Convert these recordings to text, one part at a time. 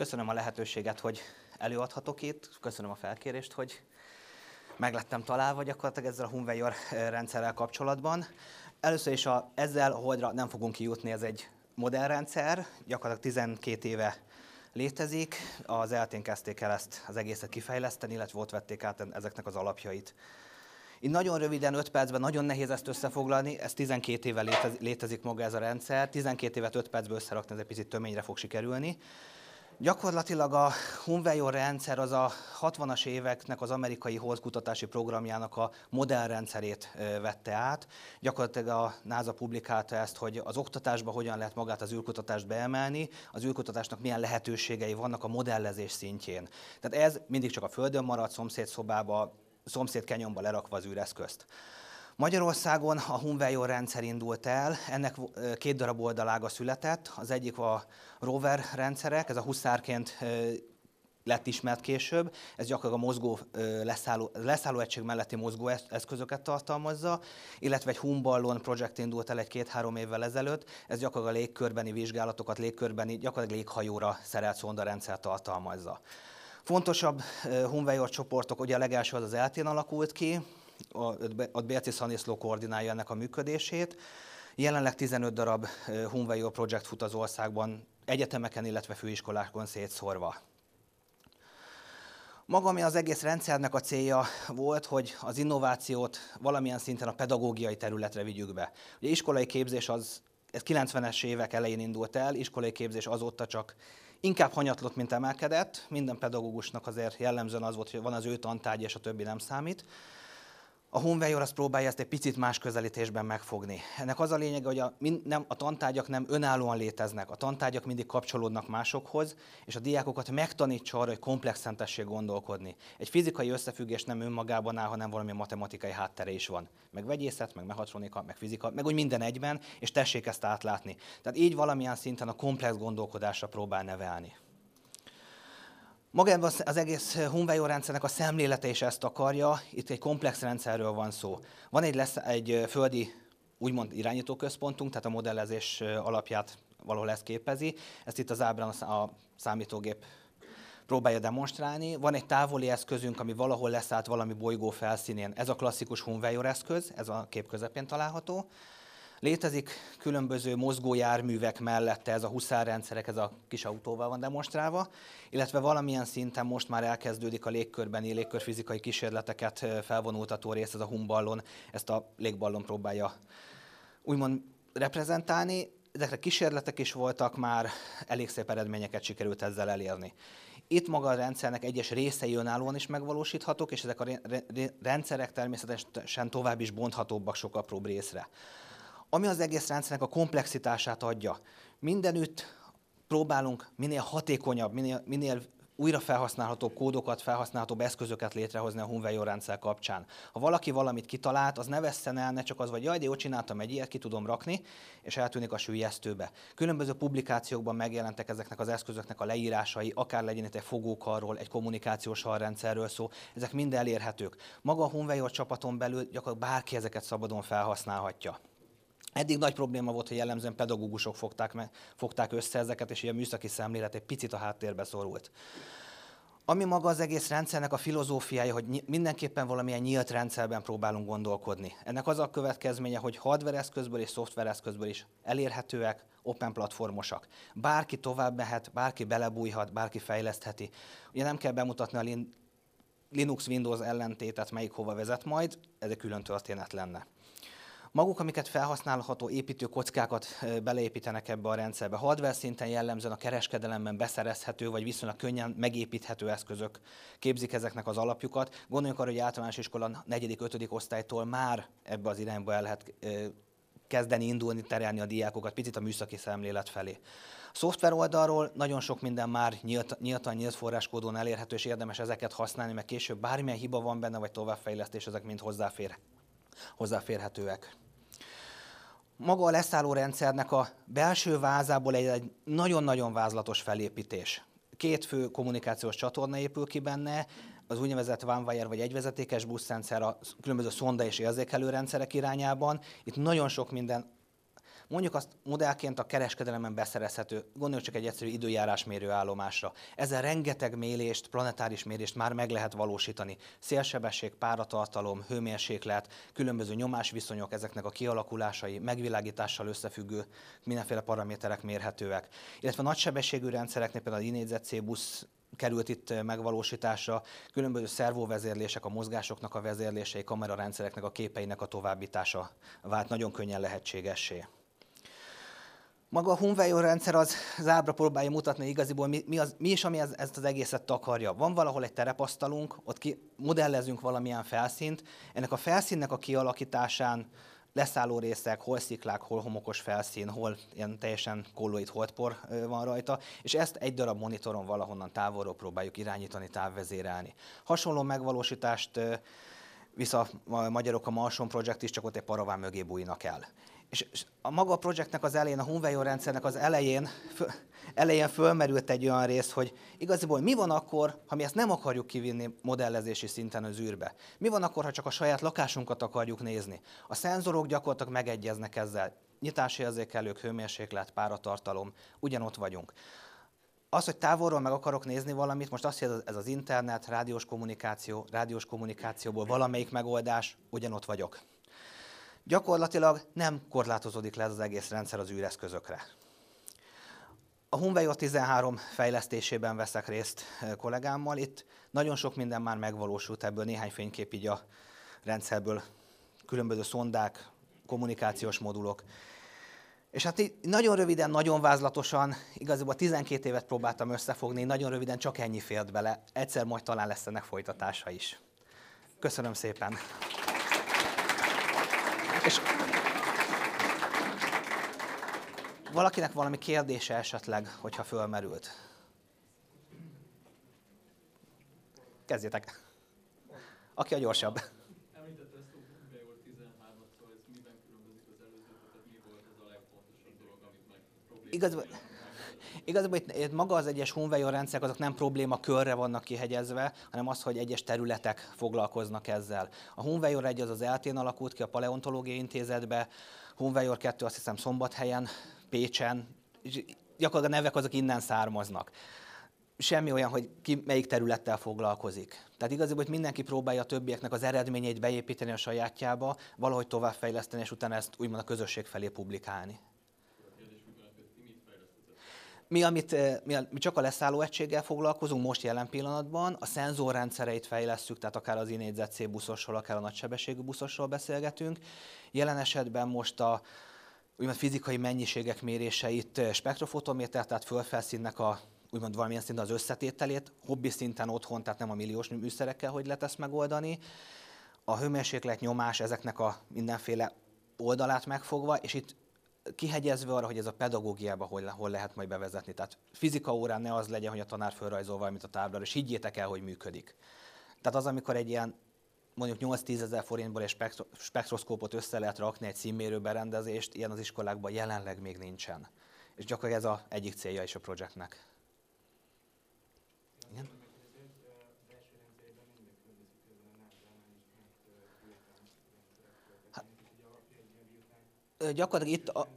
köszönöm a lehetőséget, hogy előadhatok itt, köszönöm a felkérést, hogy meglettem találva gyakorlatilag ezzel a Hunvejor rendszerrel kapcsolatban. Először is a, ezzel a Holdra nem fogunk kijutni, ez egy modellrendszer, gyakorlatilag 12 éve létezik. Az eltén kezdték el ezt az egészet kifejleszteni, illetve ott vették át ezeknek az alapjait. Így nagyon röviden, 5 percben nagyon nehéz ezt összefoglalni, ez 12 éve létezik maga ez a rendszer, 12 évet 5 percben összerakni, ez egy picit töményre fog sikerülni. Gyakorlatilag a Hunvejor rendszer az a 60-as éveknek az amerikai holdkutatási programjának a modellrendszerét vette át. Gyakorlatilag a NASA publikálta ezt, hogy az oktatásba hogyan lehet magát az űrkutatást beemelni, az űrkutatásnak milyen lehetőségei vannak a modellezés szintjén. Tehát ez mindig csak a Földön marad, szomszédszobába, szomszéd kenyomba lerakva az űreszközt. Magyarországon a Hunvejor rendszer indult el, ennek két darab oldalága született, az egyik a rover rendszerek, ez a huszárként lett ismert később, ez gyakorlatilag a mozgó leszálló, leszálló egység melletti mozgó eszközöket tartalmazza, illetve egy Humballon projekt indult el egy két-három évvel ezelőtt, ez gyakorlatilag a légkörbeni vizsgálatokat, légkörbeni, gyakorlatilag léghajóra szerelt szondarendszer tartalmazza. Fontosabb Hunvejor csoportok, ugye a legelső az az eltén alakult ki, a Bérci Szaniszló koordinálja ennek a működését. Jelenleg 15 darab Hunvejor projekt fut az országban, egyetemeken, illetve főiskolákon szétszórva. Maga, ami az egész rendszernek a célja volt, hogy az innovációt valamilyen szinten a pedagógiai területre vigyük be. Ugye iskolai képzés az, ez 90-es évek elején indult el, iskolai képzés azóta csak inkább hanyatlott, mint emelkedett. Minden pedagógusnak azért jellemzően az volt, hogy van az ő tantárgy, és a többi nem számít. A Honvejor azt próbálja ezt egy picit más közelítésben megfogni. Ennek az a lényege, hogy a, nem, a tantárgyak nem önállóan léteznek, a tantárgyak mindig kapcsolódnak másokhoz, és a diákokat megtanítsa arra, hogy komplexen tessék gondolkodni. Egy fizikai összefüggés nem önmagában áll, hanem valami matematikai háttere is van. Meg vegyészet, meg mechatronika, meg fizika, meg úgy minden egyben, és tessék ezt átlátni. Tehát így valamilyen szinten a komplex gondolkodásra próbál nevelni. Magában az egész Hunvejó rendszernek a szemlélete is ezt akarja, itt egy komplex rendszerről van szó. Van egy, lesz, egy földi úgymond irányítóközpontunk, tehát a modellezés alapját valahol ezt képezi. Ezt itt az ábrán a számítógép próbálja demonstrálni. Van egy távoli eszközünk, ami valahol leszállt valami bolygó felszínén. Ez a klasszikus Hunvejor eszköz, ez a kép közepén található. Létezik különböző mozgójárművek mellette ez a huszárrendszerek, ez a kis autóval van demonstrálva, illetve valamilyen szinten most már elkezdődik a légkörbeni légkörfizikai kísérleteket felvonultató rész, ez a humballon, ezt a légballon próbálja úgymond reprezentálni. Ezekre kísérletek is voltak, már elég szép eredményeket sikerült ezzel elérni. Itt maga a rendszernek egyes részei önállóan is megvalósíthatók, és ezek a rendszerek természetesen tovább is bonthatóbbak sok apróbb részre ami az egész rendszernek a komplexitását adja. Mindenütt próbálunk minél hatékonyabb, minél, minél újra felhasználható kódokat, felhasználható eszközöket létrehozni a Hunvejor rendszer kapcsán. Ha valaki valamit kitalált, az ne vesszen el, ne csak az, vagy jaj, de jó csináltam egy ilyet, ki tudom rakni, és eltűnik a sülyeztőbe. Különböző publikációkban megjelentek ezeknek az eszközöknek a leírásai, akár legyen itt egy fogókarról, egy kommunikációs rendszerről szó, ezek mind elérhetők. Maga a Hunvejor csapaton belül gyakorlatilag bárki ezeket szabadon felhasználhatja. Eddig nagy probléma volt, hogy jellemzően pedagógusok fogták, me, fogták össze ezeket, és a műszaki szemlélet egy picit a háttérbe szorult. Ami maga az egész rendszernek a filozófiája, hogy mindenképpen valamilyen nyílt rendszerben próbálunk gondolkodni. Ennek az a következménye, hogy hardware eszközből és szoftver eszközből is elérhetőek, open platformosak. Bárki tovább mehet, bárki belebújhat, bárki fejlesztheti. Ugye nem kell bemutatni a Linux-Windows ellentétet, melyik hova vezet majd, ez egy külön történet lenne. Maguk, amiket felhasználható építő kockákat beleépítenek ebbe a rendszerbe. Hardware szinten jellemzően a kereskedelemben beszerezhető, vagy viszonylag könnyen megépíthető eszközök képzik ezeknek az alapjukat. Gondoljunk arra, hogy általános iskola 4.-5. osztálytól már ebbe az irányba el lehet kezdeni indulni, terelni a diákokat picit a műszaki szemlélet felé. A szoftver oldalról nagyon sok minden már nyílt, nyíltan nyílt forráskódon elérhető, és érdemes ezeket használni, mert később bármilyen hiba van benne, vagy továbbfejlesztés, ezek mind hozzáfér, hozzáférhetőek maga a leszálló rendszernek a belső vázából egy nagyon-nagyon vázlatos felépítés. Két fő kommunikációs csatorna épül ki benne, az úgynevezett OneWire vagy egyvezetékes buszrendszer a különböző szonda és érzékelő rendszerek irányában. Itt nagyon sok minden Mondjuk azt modellként a kereskedelemen beszerezhető, gondoljuk csak egy egyszerű időjárásmérő állomásra. Ezzel rengeteg mérést, planetáris mérést már meg lehet valósítani. Szélsebesség, páratartalom, hőmérséklet, különböző nyomásviszonyok, ezeknek a kialakulásai, megvilágítással összefüggő mindenféle paraméterek mérhetőek. Illetve nagysebességű rendszereknél például a Inézet C-busz került itt megvalósításra, különböző szervóvezérlések, a mozgásoknak a vezérlései, kamerarendszereknek a képeinek a továbbítása vált nagyon könnyen lehetségessé. Maga a Hunveyor rendszer az, az ábra próbálja mutatni igaziból, mi, mi, az, mi is, ami ez, ezt az egészet takarja. Van valahol egy terepasztalunk, ott ki, modellezünk valamilyen felszínt, ennek a felszínnek a kialakításán leszálló részek, hol sziklák, hol homokos felszín, hol ilyen teljesen kolloid holdpor van rajta, és ezt egy darab monitoron valahonnan távolról próbáljuk irányítani, távvezérelni. Hasonló megvalósítást vissza a magyarok a Marson Project is, csak ott egy paraván mögé bújnak el. És a maga projektnek az elején, a Hunveyor rendszernek az elején, elején fölmerült egy olyan rész, hogy igaziból mi van akkor, ha mi ezt nem akarjuk kivinni modellezési szinten az űrbe? Mi van akkor, ha csak a saját lakásunkat akarjuk nézni? A szenzorok gyakorlatilag megegyeznek ezzel. Nyitásérzékelők, hőmérséklet, páratartalom, ugyanott vagyunk. Az, hogy távolról meg akarok nézni valamit, most azt jelenti, ez az internet, rádiós kommunikáció, rádiós kommunikációból valamelyik megoldás, ugyanott vagyok gyakorlatilag nem korlátozódik le ez az egész rendszer az űreszközökre. A Hunveyor 13 fejlesztésében veszek részt kollégámmal. Itt nagyon sok minden már megvalósult, ebből néhány fénykép így a rendszerből, különböző szondák, kommunikációs modulok. És hát így nagyon röviden, nagyon vázlatosan, igazából 12 évet próbáltam összefogni, nagyon röviden csak ennyi fért bele. Egyszer majd talán lesz ennek folytatása is. Köszönöm szépen! És valakinek valami kérdése esetleg, hogyha fölmerült? Kezdjétek. Aki a gyorsabb. Említette ezt a 13-at, szóval ez miben különbözik az előzőtől, tehát mi volt az a legfontosabb dolog, amit meg problémát Igazából itt, itt maga az egyes Hunveyor rendszerek azok nem probléma körre vannak kihegyezve, hanem az, hogy egyes területek foglalkoznak ezzel. A Hunveyor egy az az eltén alakult ki a Paleontológiai Intézetbe, Hunveyor 2 azt hiszem Szombathelyen, Pécsen, és gyakorlatilag a nevek azok innen származnak. Semmi olyan, hogy ki melyik területtel foglalkozik. Tehát igazából, hogy mindenki próbálja a többieknek az eredményeit beépíteni a sajátjába, valahogy továbbfejleszteni, és utána ezt úgymond a közösség felé publikálni. Mi, amit, eh, mi, mi csak a leszálló egységgel foglalkozunk most jelen pillanatban, a szenzorrendszereit fejlesztjük, tehát akár az inédzet C buszosról, akár a nagysebességű buszosról beszélgetünk. Jelen esetben most a úgymond fizikai mennyiségek méréseit eh, spektrofotométer, tehát fölfelszínnek a úgymond valamilyen szinten az összetételét, hobbi szinten otthon, tehát nem a milliós műszerekkel, hogy lehet ezt megoldani. A hőmérséklet nyomás ezeknek a mindenféle oldalát megfogva, és itt kihegyezve arra, hogy ez a pedagógiába hol, hol lehet majd bevezetni. Tehát fizika órán ne az legyen, hogy a tanár fölrajzol valamit a táblára, és higgyétek el, hogy működik. Tehát az, amikor egy ilyen mondjuk 8-10 ezer forintból egy spektro, spektroszkópot össze lehet rakni egy színmérő berendezést, ilyen az iskolákban jelenleg még nincsen. És gyakorlatilag ez az egyik célja is a projektnek. Igen? Gyakorlatilag itt a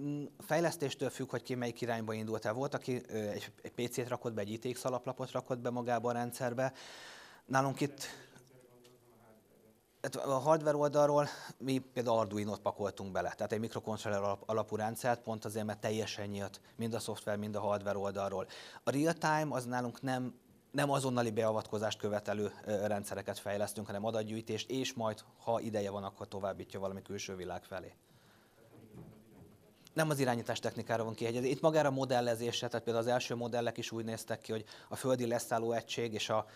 mm, fejlesztéstől függ, hogy ki melyik irányba indult el. Volt, aki egy, PC-t rakott be, egy ITX alaplapot rakott be magába a rendszerbe. Nálunk itt hát a hardware oldalról mi például Arduino-t pakoltunk bele, tehát egy mikrokontroller alapú rendszert, pont azért, mert teljesen nyílt mind a szoftver, mind a hardware oldalról. A real-time az nálunk nem nem azonnali beavatkozást követelő rendszereket fejlesztünk, hanem adatgyűjtést, és majd, ha ideje van, akkor továbbítja valami külső világ felé. Nem az irányítás technikára van kihegyezve. Itt magára a modellezésre, tehát például az első modellek is úgy néztek ki, hogy a földi leszálló egység és a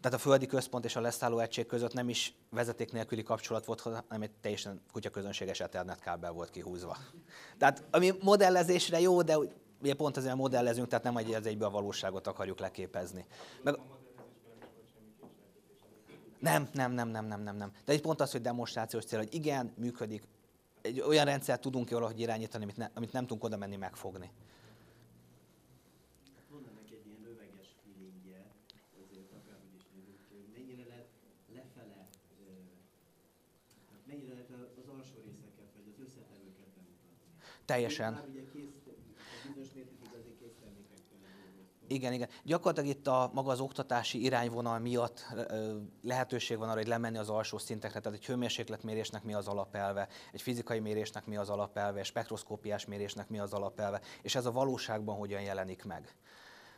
tehát a földi központ és a leszálló egység között nem is vezeték nélküli kapcsolat volt, hanem egy teljesen kutyaközönséges Ethernet kábel volt kihúzva. Tehát ami modellezésre jó, de ugye pont ezzel modellezünk, tehát nem egy az egybe a valóságot akarjuk leképezni. Meg... Nem, nem, nem, nem, nem, nem, nem. De egy pont az, hogy demonstrációs cél, hogy igen, működik. Egy olyan rendszert tudunk valahogy irányítani, amit, ne, amit nem tudunk oda menni megfogni. mennyire lehet az alsó Igen, igen. Gyakorlatilag itt a maga az oktatási irányvonal miatt lehetőség van arra, hogy lemenni az alsó szintekre, tehát egy hőmérsékletmérésnek mi az alapelve, egy fizikai mérésnek mi az alapelve, egy spektroszkópiás mérésnek mi az alapelve, és ez a valóságban hogyan jelenik meg.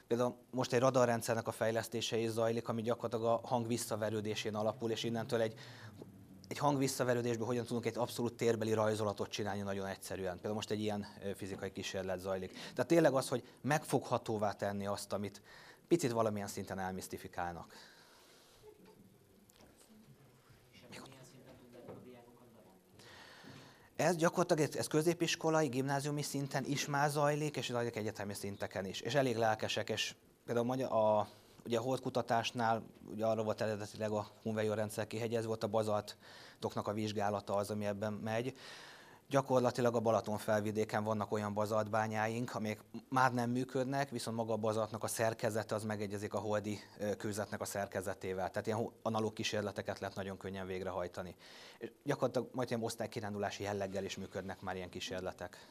Például most egy radarrendszernek a fejlesztése is zajlik, ami gyakorlatilag a hang visszaverődésén alapul, és innentől egy egy hang visszaverődésből hogyan tudunk egy abszolút térbeli rajzolatot csinálni nagyon egyszerűen. Például most egy ilyen fizikai kísérlet zajlik. Tehát tényleg az, hogy megfoghatóvá tenni azt, amit picit valamilyen szinten elmisztifikálnak. Ez gyakorlatilag ez középiskolai, gimnáziumi szinten is már zajlik, és zajlik egyetemi szinteken is. És elég lelkesek, és például a Ugye a holdkutatásnál ugye arra volt eredetileg a Hunvejor rendszer kihegyezve, volt a bazaltoknak a vizsgálata az, ami ebben megy. Gyakorlatilag a Balaton felvidéken vannak olyan bazaltbányáink, amelyek már nem működnek, viszont maga a bazaltnak a szerkezete az megegyezik a holdi kőzetnek a szerkezetével. Tehát ilyen analóg kísérleteket lehet nagyon könnyen végrehajtani. És gyakorlatilag majd ilyen osztálykirándulási jelleggel is működnek már ilyen kísérletek.